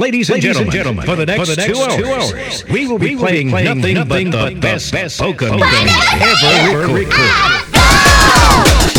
Ladies and, gentlemen, gentlemen, for the next, for the next two, hours, two hours, we will be, we playing, playing, nothing, nothing but, but the best, best poker Pokemon ever recorded.